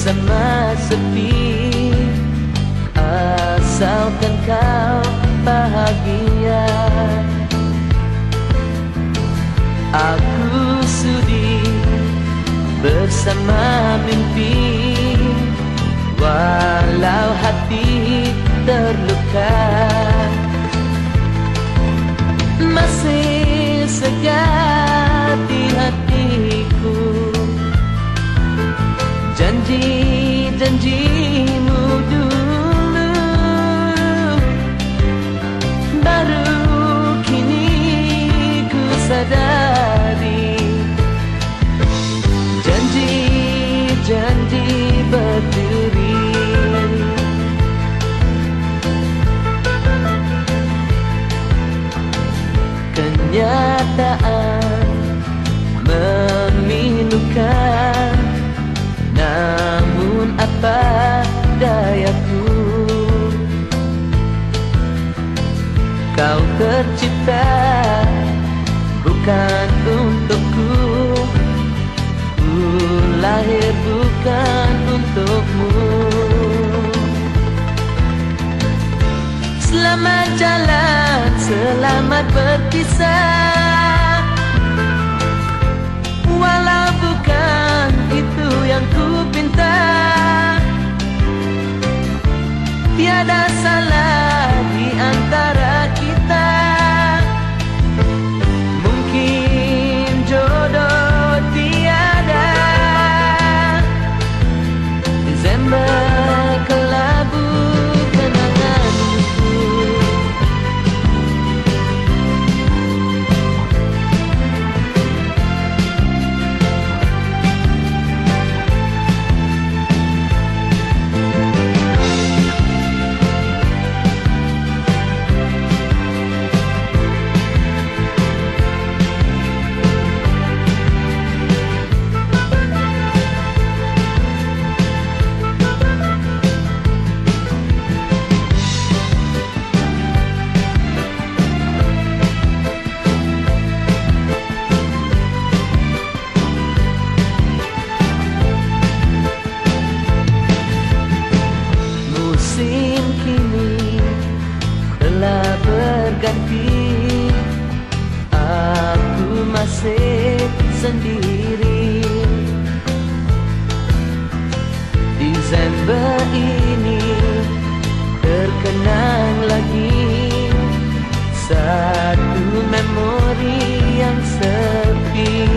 bersama sepi Asalkan kau bahagia. Aku sudi bersama mimpi. Walau hati terluka. Masih segar sadari Janji-janji berduri Kenyataan memilukan namun apa dayaku? Kau tercipta bukan untukku. Ku lahir bukan untukmu. Selamat jalan, selamat berpisah berganti Aku masih sendiri. Desember ini terkenang lagi. Satu memori yang sepi.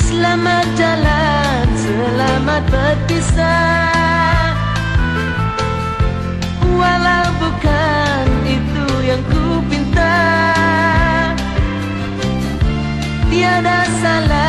Selamat jalan, selamat berpisah Walau bukan itu yang ku pinta. Tiada salah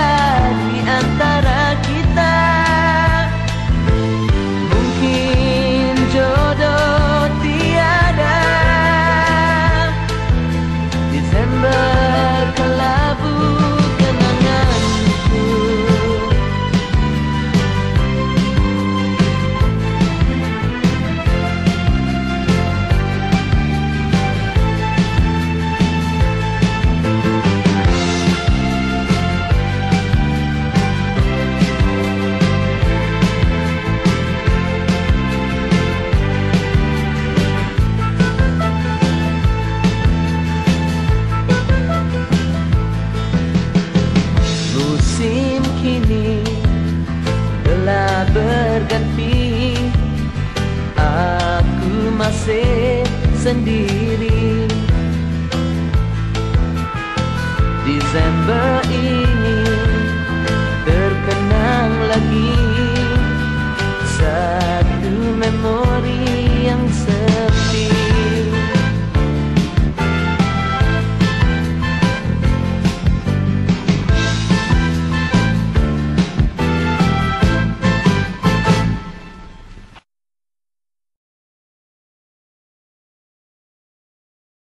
masih sendiri. Desember ini terkenang lagi. Satu memori